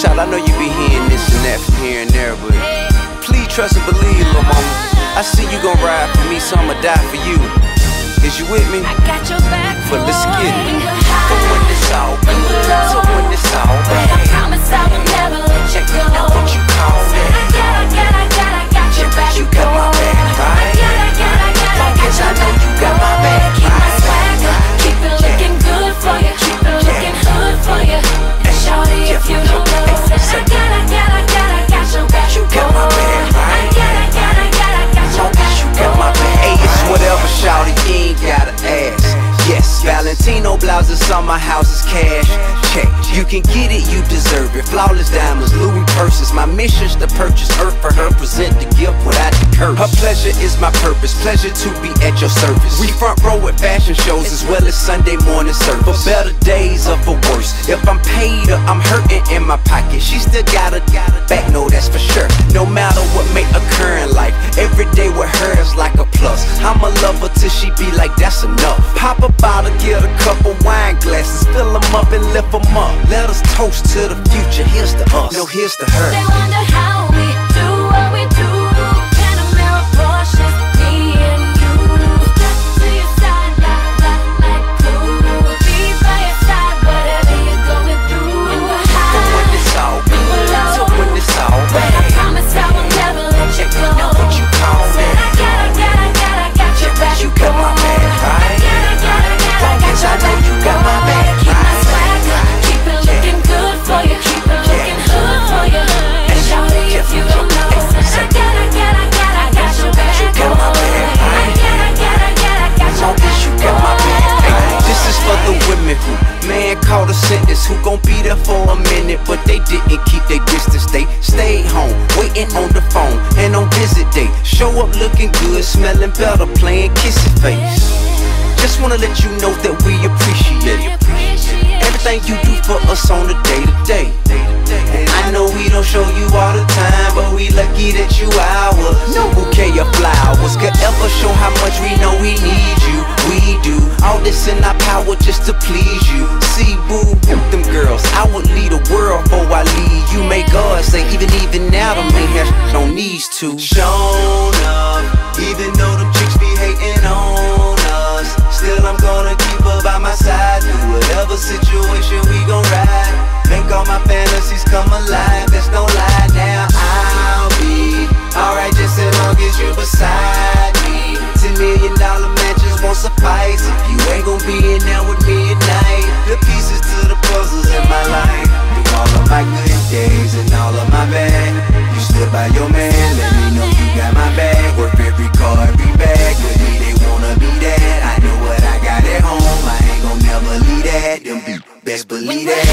Shout, I know you be hearing this and that from here and there, but please trust and believe, little mama. I see you gon' ride for me, so I'ma die for you. Is you with me? I got your back, But let's get it. But when it's all good, so when it's all Valentino blouses my house is cash. Check, you can get it, you deserve it. Flawless diamonds, Louis purses. My mission's to purchase earth for her, present the gift without the curse. Her pleasure is my purpose, pleasure to be at your service. We front row at fashion shows as well as Sunday morning service. For better days or for worse. If I'm paid or I'm hurting in my pocket, she still got a back, no, that's for sure. No matter what may occur in life, up and lift them up. Let us toast to the future. Here's to us. No, here's to her. They wonder how who man called a sentence who gon' be there for a minute, but they didn't keep their distance. They stayed home, waiting on the phone, and on visit day, show up looking good, smelling better, playing kissy face. Just wanna let you know that we appreciate it. Everything you do for us on the day to day. I know we don't show you all the using our power just to please you. See, boo, them girls, I would lead a world before I leave you. May God say, even even now, them ain't have no on these two. Shown up, even though them chicks be hating on us. Still, I'm gonna keep her by my side through whatever situation. believe it.